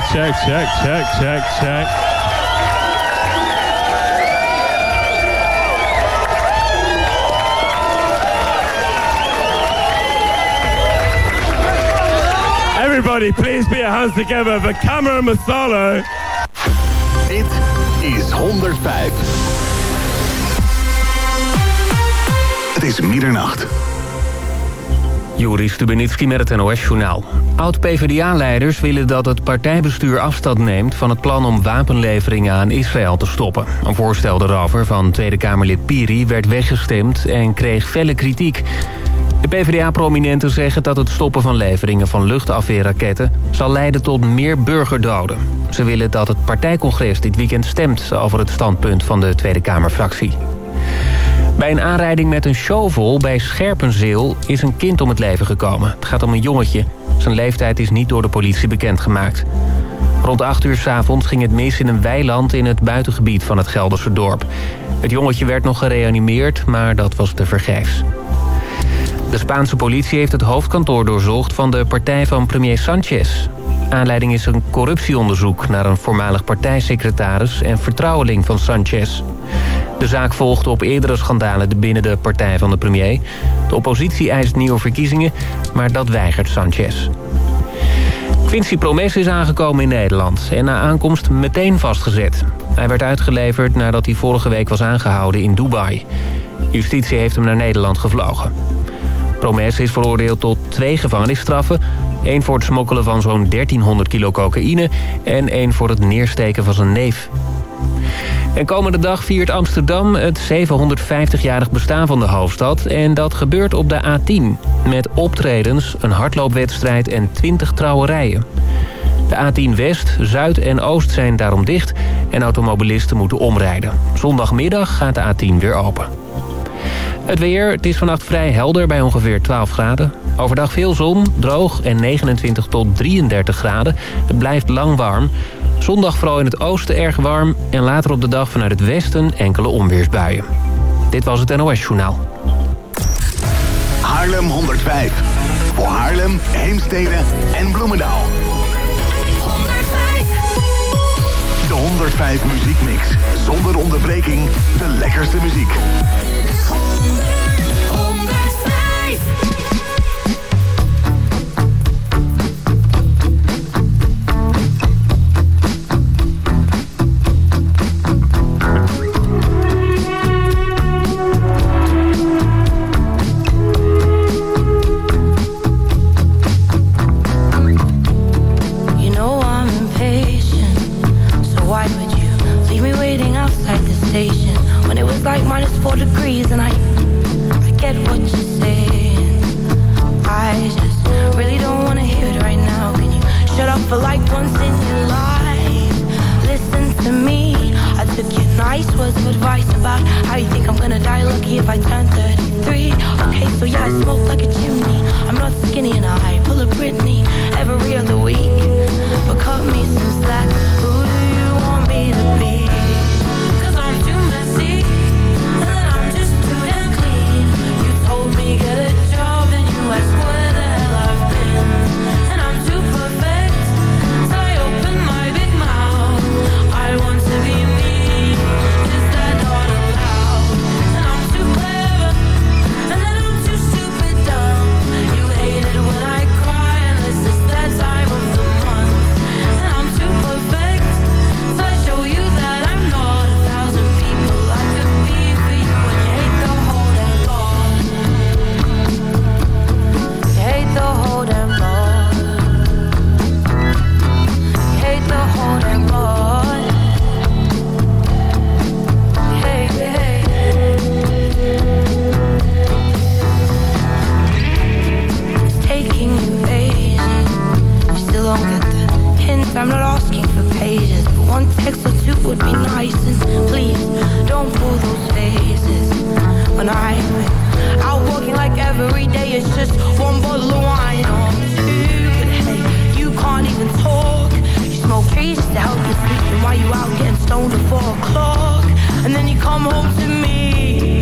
Check, check, check, check, check, check. Everybody, please put your hands together for Camera Masala. Dit is 105. Het is middernacht. Joris Stubenitski met het NOS-journaal. Oud-PVDA-leiders willen dat het partijbestuur afstand neemt... van het plan om wapenleveringen aan Israël te stoppen. Een voorstel daarover van Tweede Kamerlid Piri werd weggestemd... en kreeg felle kritiek. De PvdA-prominenten zeggen dat het stoppen van leveringen van luchtafweerraketten... zal leiden tot meer burgerdoden. Ze willen dat het partijcongres dit weekend stemt... over het standpunt van de Tweede Kamerfractie. Bij een aanrijding met een shovel bij Scherpenzeel is een kind om het leven gekomen. Het gaat om een jongetje. Zijn leeftijd is niet door de politie bekendgemaakt. Rond 8 uur s avonds ging het mis in een weiland in het buitengebied van het Gelderse dorp. Het jongetje werd nog gereanimeerd, maar dat was tevergeefs. De Spaanse politie heeft het hoofdkantoor doorzocht van de partij van premier Sanchez. Aanleiding is een corruptieonderzoek naar een voormalig partijsecretaris en vertrouweling van Sanchez. De zaak volgde op eerdere schandalen binnen de partij van de premier. De oppositie eist nieuwe verkiezingen, maar dat weigert Sanchez. Quincy Promes is aangekomen in Nederland en na aankomst meteen vastgezet. Hij werd uitgeleverd nadat hij vorige week was aangehouden in Dubai. Justitie heeft hem naar Nederland gevlogen. Promes is veroordeeld tot twee gevangenisstraffen. één voor het smokkelen van zo'n 1300 kilo cocaïne... en één voor het neersteken van zijn neef. En komende dag viert Amsterdam het 750-jarig bestaan van de hoofdstad. En dat gebeurt op de A10. Met optredens, een hardloopwedstrijd en 20 trouwerijen. De A10 West, Zuid en Oost zijn daarom dicht en automobilisten moeten omrijden. Zondagmiddag gaat de A10 weer open. Het weer, het is vannacht vrij helder bij ongeveer 12 graden. Overdag veel zon, droog en 29 tot 33 graden. Het blijft lang warm. Zondag vooral in het oosten erg warm... en later op de dag vanuit het westen enkele onweersbuien. Dit was het NOS Journaal. Haarlem 105. Voor Haarlem, Heemstede en Bloemendaal. 105. De 105 Muziekmix. Zonder onderbreking de lekkerste muziek. for like once in your life. Listen to me, I took your nice words of advice about how you think I'm gonna die lucky if I turn 33. Okay, so yeah, I smoke like a chimney. I'm not skinny and I pull a Britney every other week. But cut me some slack. Who do you want me to be? would be nice and please don't fool those faces. When I'm out walking like every day it's just one bottle of wine on you but hey you can't even talk. You smoke trees to help you sleep. And while you out getting stoned at four o'clock? And then you come home to me.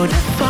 notice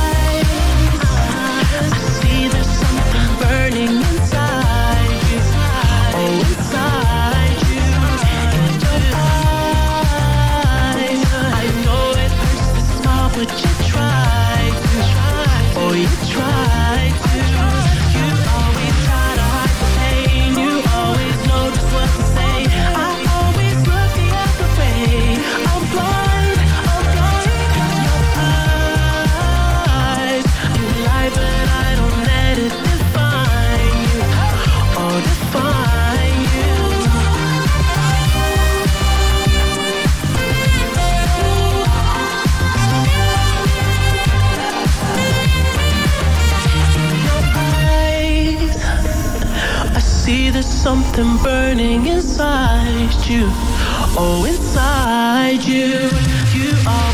something burning inside you. Oh, inside you, you are.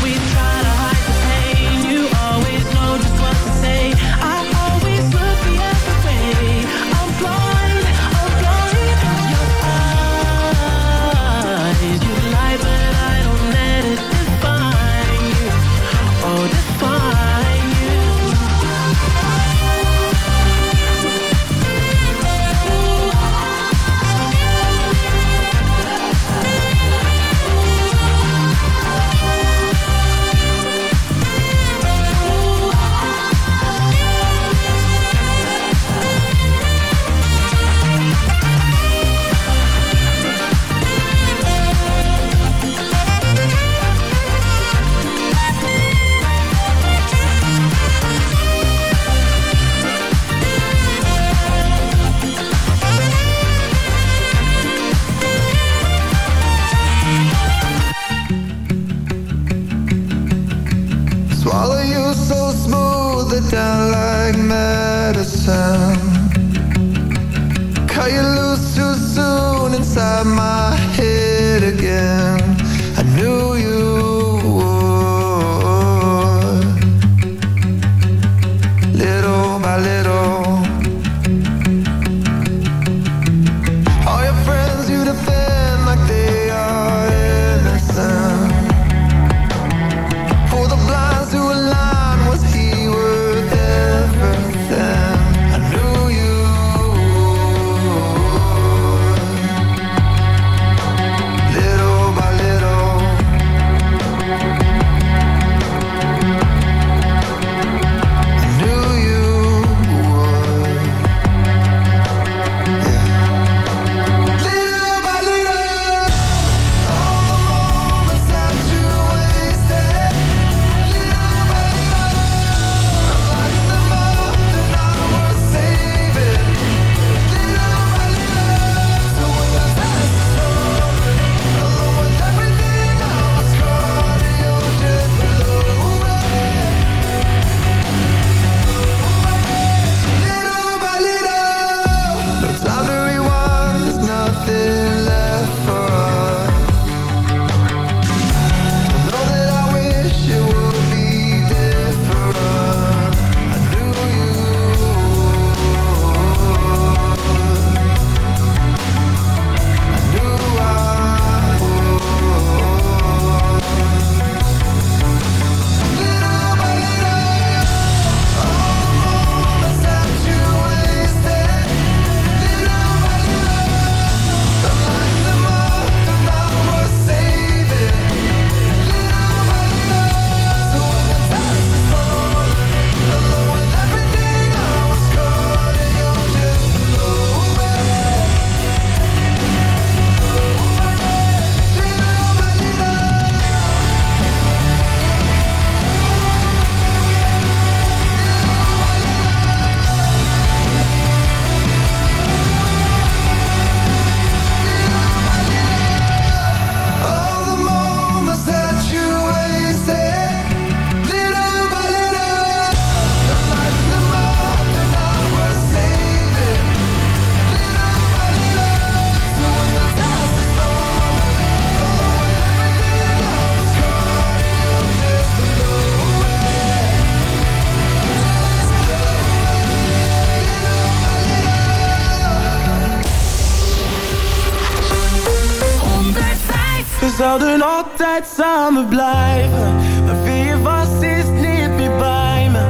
Altijd samen blijven. Maar wie was is niet meer bij me.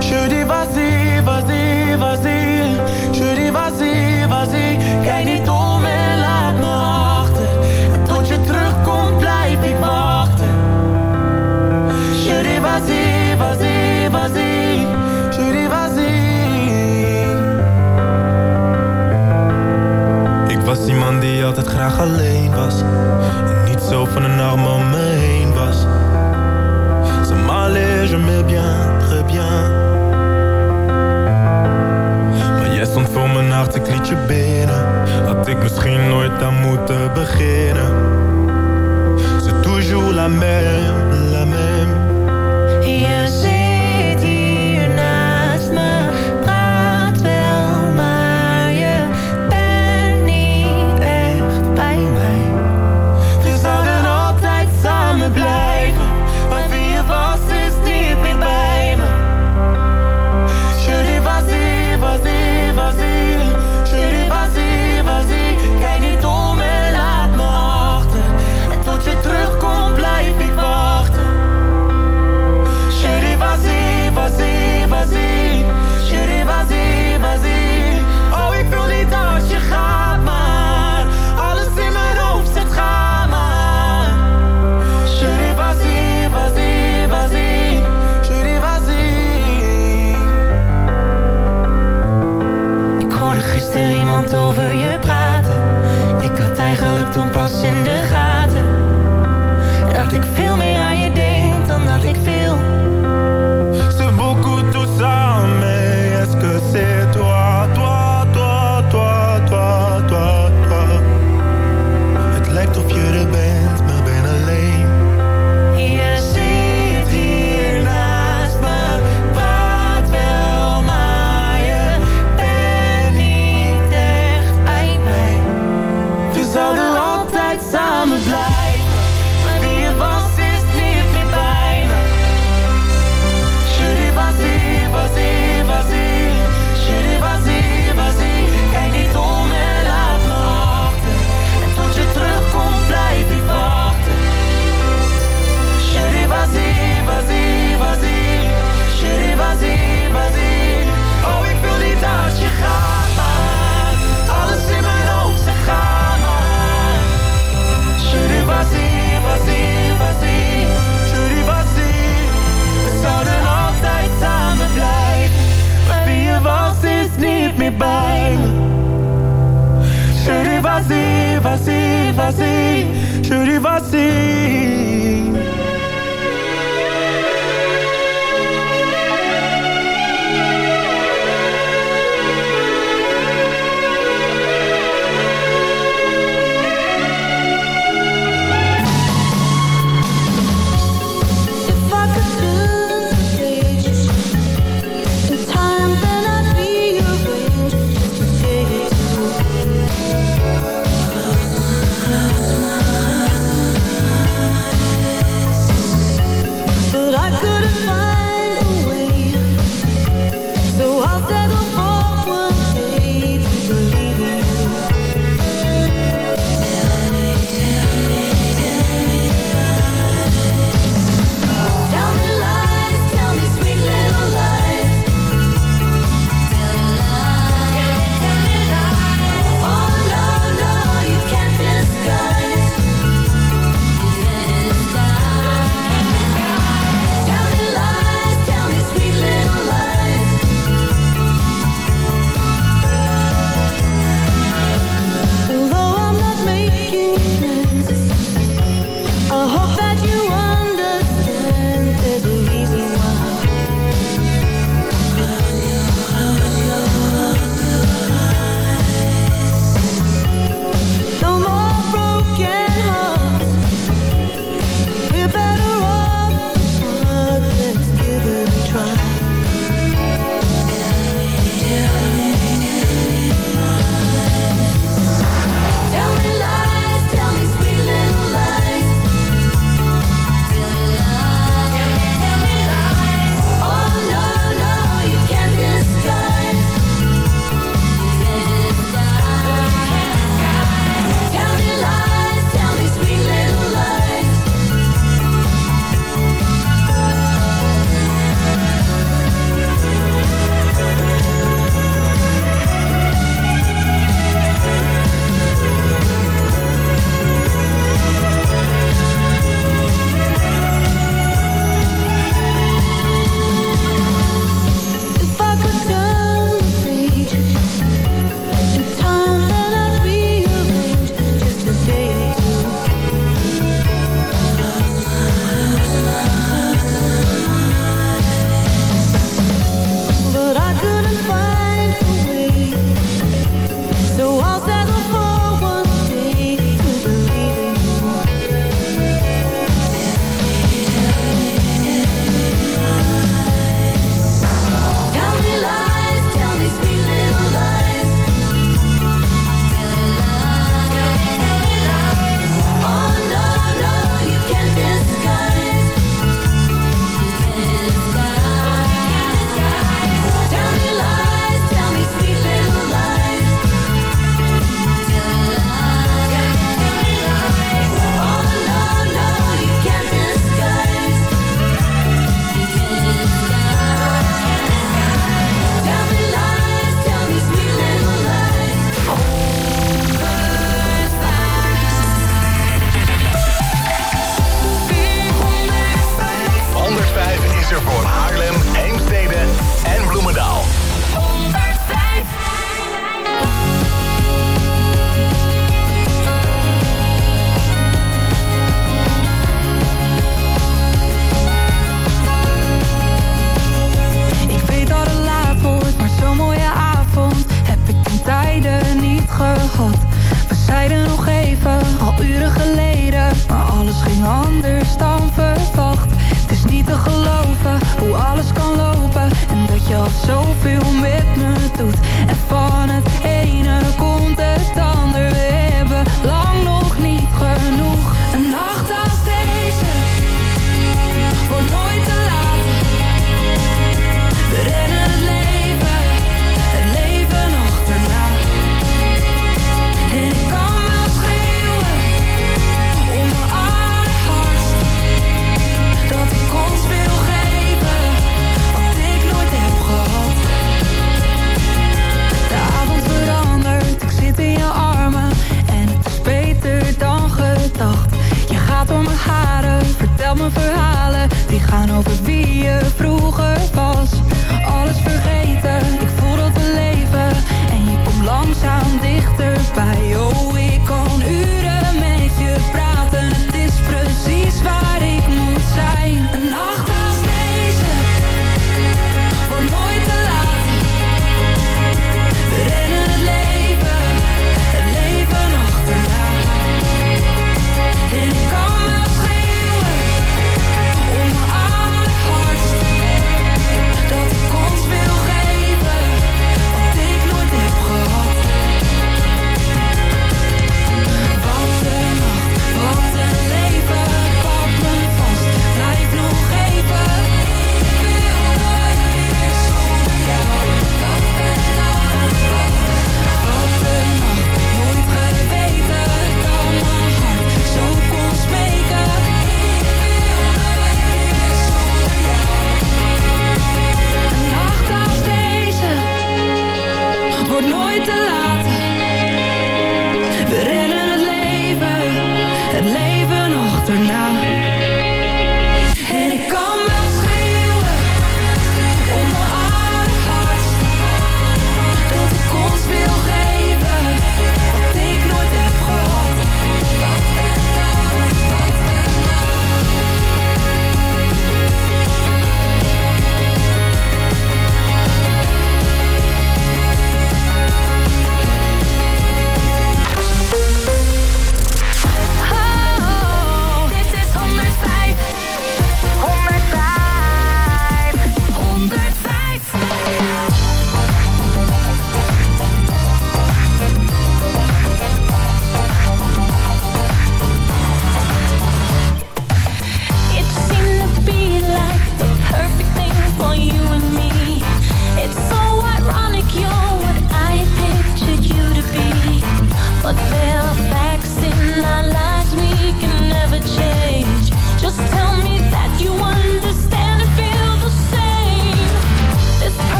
Je dis vas-y, vas-y, vas-y. Je dis vas-y, vas-y. Kijk niet om en laat me achter. En tot je terugkomt blijf ik wachten. Vas-y. Je dis vas-y. Ik was iemand die altijd graag alleen was van een arm om me heen was. Ça m'allait, je m'aimais bien, très bien. Maar jij stond voor mijn hart, ik liet je binnen. Had ik misschien nooit aan moeten beginnen. C'est toujours la même lost in the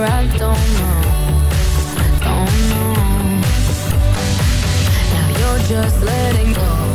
I don't know, don't know. Now you're just letting go.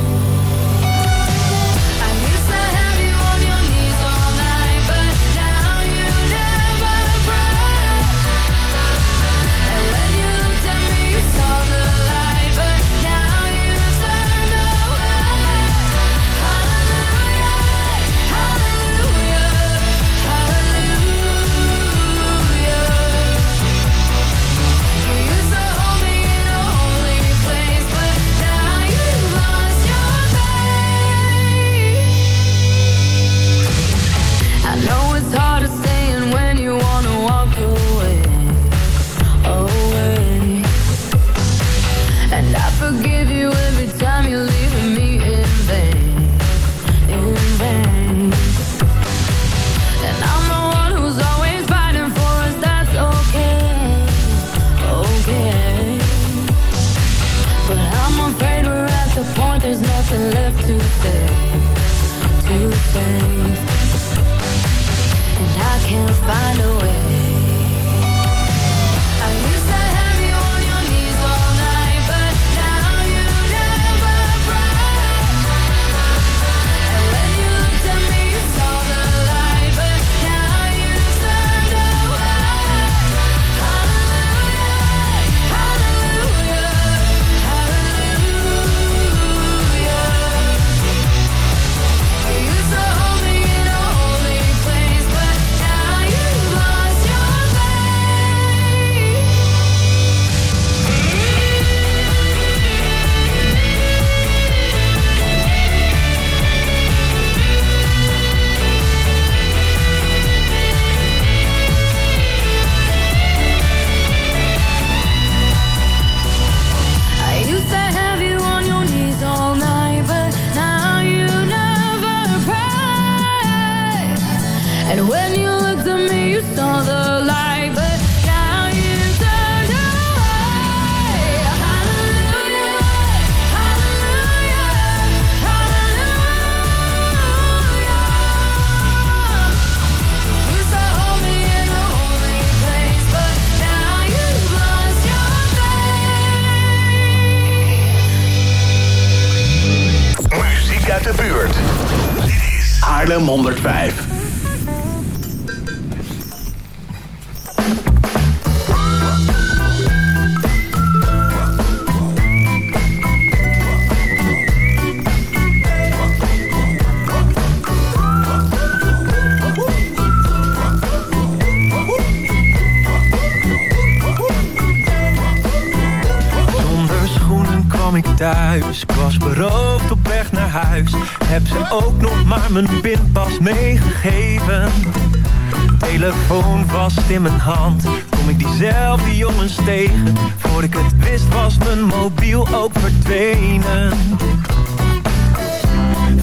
Hand. Kom ik diezelfde jongens tegen. Voor ik het wist was mijn mobiel ook verdwenen.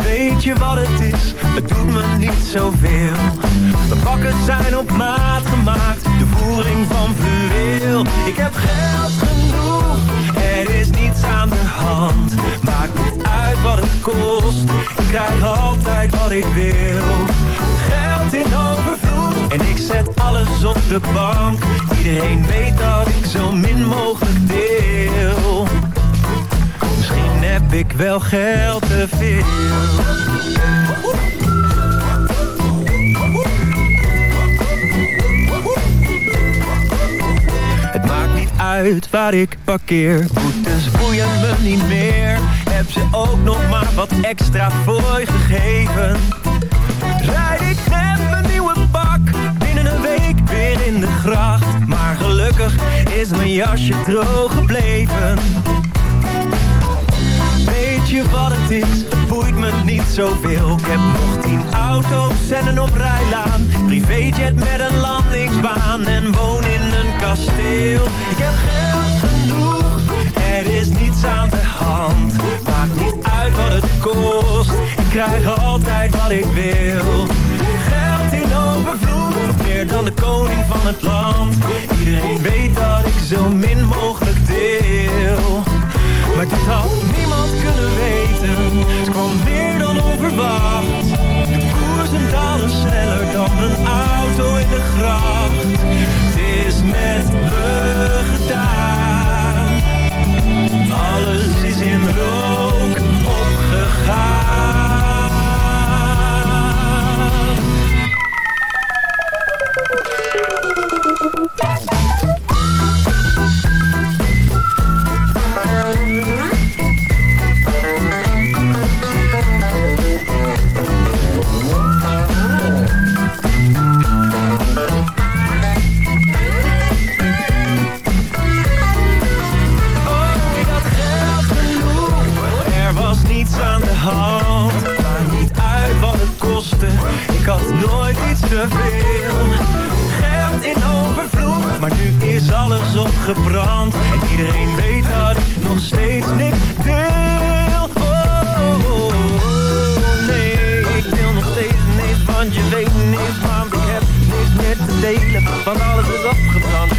Weet je wat het is? Het doet me niet zoveel. De pakken zijn op maat gemaakt. De voering van fluweel. Ik heb geld genoeg. Er is niets aan de hand. Maakt niet uit wat het kost. Ik krijg altijd wat ik wil. Geld in overvloed. En ik zet op de bank. Iedereen weet dat ik zo min mogelijk deel. Misschien heb ik wel geld te veel. Het maakt niet uit waar ik parkeer. Boetes boeien me niet meer. Heb ze ook nog maar wat extra voor gegeven. Rijd ik mijn weer in de gracht. Maar gelukkig is mijn jasje droog gebleven. Weet je wat het is? Het boeit me niet zoveel. Ik heb nog tien auto's en een oprijlaan. Privéjet met een landingsbaan. En woon in een kasteel. Ik heb geld genoeg. Er is niets aan de hand. Maakt niet uit wat het kost. Ik krijg altijd wat ik wil. Geld in over meer dan de koning van het land. Iedereen weet dat ik zo min mogelijk deel. Maar dit had niemand kunnen weten. Het kwam weer dan onverwacht. De koersen dalen sneller dan een auto in de gracht. Het is met me gedaan. Alles is in rook opgegaan. Hand. Niet uit wat het kostte. Ik had nooit iets te veel. Geld in overvloed. Maar nu is alles opgebrand. En iedereen weet dat ik nog steeds niks deel. Oh, nee. Ik deel nog steeds niks. Want je weet niks. Want ik heb niks meer te delen. Want alles is opgebrand.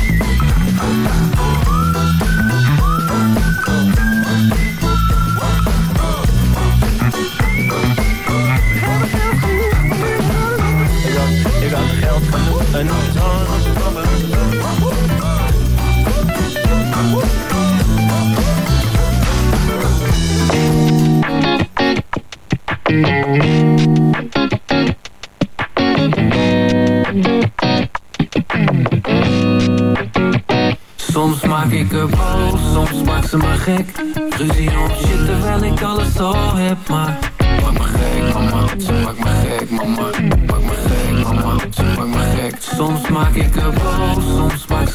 Soms maak ik er boos, soms maakt ze me gek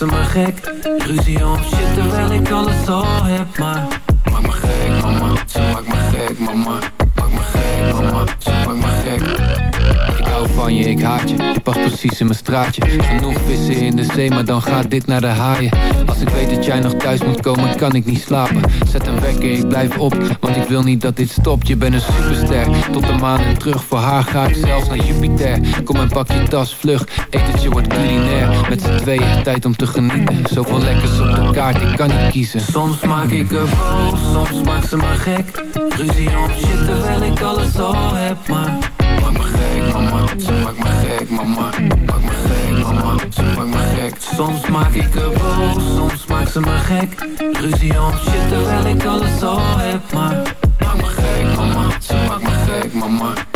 maakt me gek. Ruzie om shit terwijl ik alles al heb Maar maak me gek mama, ze maakt me gek mama. Maak me gek mama, ze maakt me gek. Ik hou van je, ik haat je, precies in mijn straatje. Genoeg vissen in de zee, maar dan gaat dit naar de haaien. Als ik weet dat jij nog thuis moet komen, kan ik niet slapen. Zet een wekker, ik blijf op, want ik wil niet dat dit stopt. Je bent een superster, tot de maan en terug Voor haar ga ik zelfs naar Jupiter. Kom en pak je tas, vlug, etentje wordt culinair. Met z'n tweeën, tijd om te genieten. Zoveel lekkers op de kaart, ik kan niet kiezen. Soms maak ik er boos, soms maakt ze me gek. Ruzie om shit terwijl ik alles al heb Maar ze maakt me gek mama. Maak me gek mama, ze maakt me gek. Soms maak ik er boos, soms maakt ze me gek. Ruzie om shit terwijl ik alles al heb Maar maak me gek mama, ze maakt me gek mama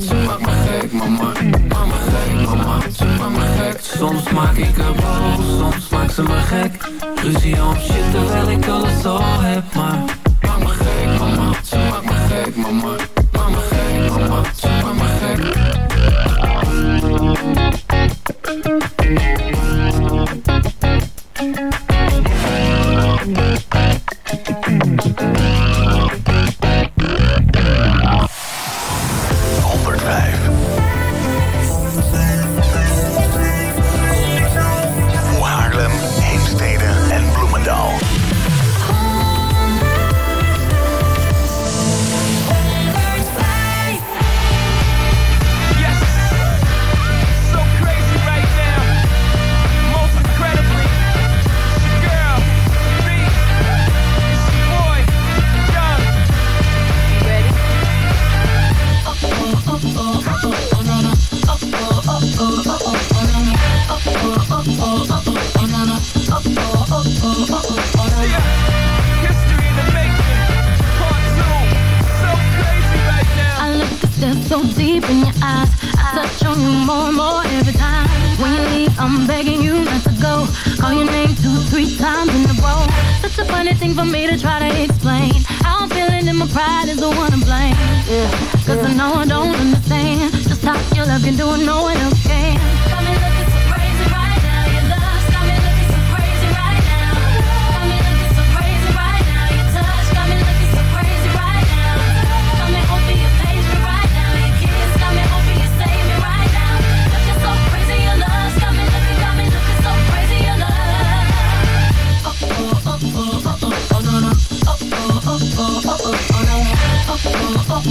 ze maakt me gek mama Maak me gek mama, ze maakt me gek Soms maak ik er boos, soms maakt ze me gek. Ruzie om shit terwijl ik alles al heb Maar maak me gek mama, ze maakt me gek mama. Maak me gek mama, more and more every time. When you leave, I'm begging you not to go. Call your name two, three times in a row. Such a funny thing for me to try to explain. How I'm feeling and my pride is the one to blame. Yeah. Cause I know I don't understand just how looking, doing no one else can.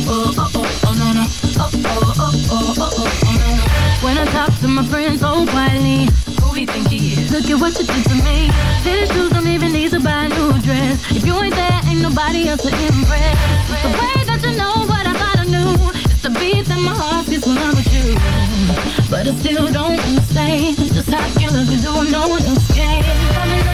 Oh oh oh oh oh. Oh oh oh oh oh oh oh. When I talk to my friends so quietly, who he think he is? Look at what you did to me. Fitted shoes don't even need to buy a new dress. If you ain't there, ain't nobody else to impress. The way that you know what I thought I knew. It's the beat that my heart gets when I'm with you. But I still don't understand just how you look and do no one else can.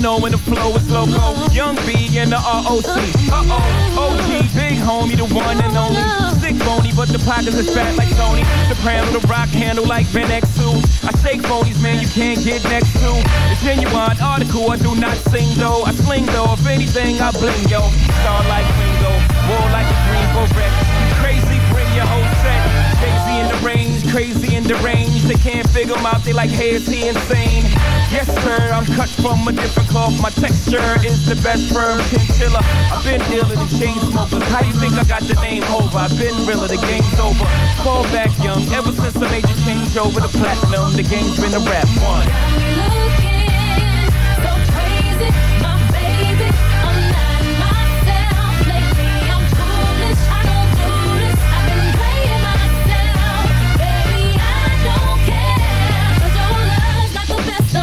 Know when the flow is loco. Young B and the ROC. Uh oh, OG, big homie, the one and only. Sick bony, but the pockets is fat like Tony. Soprano, the rock handle like Ben X2. I shake phonies, man, you can't get next to. The genuine article, I do not sing though. I sling though, if anything, I bling yo. Star like Ringo, war like a green beret. Crazy, bring your whole crazy and deranged. They can't figure him out, they like, hey, is he insane? Yes, sir, I'm cut from a different cloth. My texture is the best firm chinchilla. I've been dealing with chain smokers. How you think I got the name over? I've been realer, the game's over. Fall back young, ever since I made the change over the platinum, the game's been a rap one. So crazy,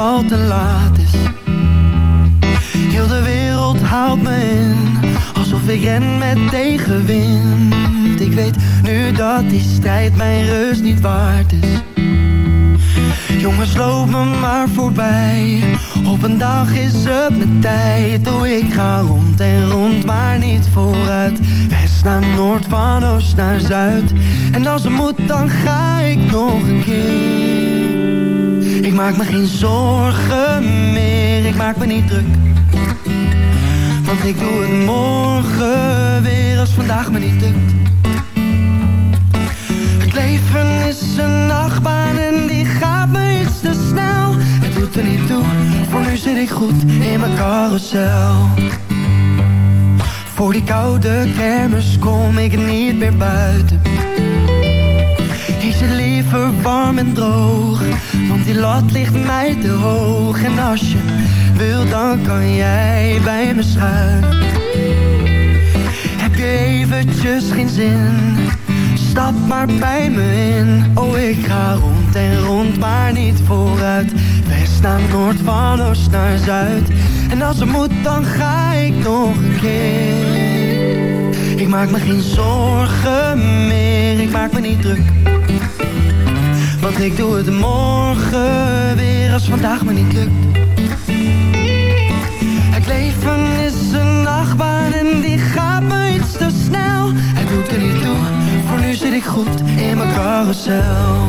Al te laat is? Heel de wereld houdt me in, alsof ik ren met tegenwind. Ik weet nu dat die strijd mijn rust niet waard is. Jongens, loop me maar voorbij. Op een dag is het mijn tijd. Oh, ik ga rond en rond, maar niet vooruit. West naar noord, van oost naar zuid. En als het moet, dan ga ik nog een keer. Ik maak me geen zorgen meer, ik maak me niet druk. Want ik doe het morgen weer als vandaag me niet lukt. Het leven is een nachtbaan en die gaat me iets te snel. Het doet er niet toe, voor nu zit ik goed in mijn carousel. Voor die koude kermis kom ik niet meer buiten. Liever warm en droog, want die lat ligt mij te hoog. En als je wil, dan kan jij bij me schuilen. Heb je eventjes geen zin? Stap maar bij me in. Oh, ik ga rond en rond, maar niet vooruit. West naar noord, van oost naar zuid. En als het moet, dan ga ik nog een keer. Ik maak me geen zorgen meer, ik maak me niet druk. Want ik doe het morgen weer als vandaag me niet lukt. Het leven is een nachtbaan en die gaat me iets te snel. Het doet er niet toe, voor nu zit ik goed in mijn carousel.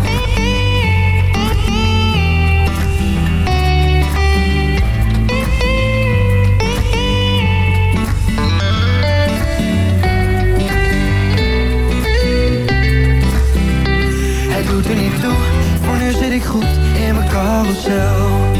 para o céu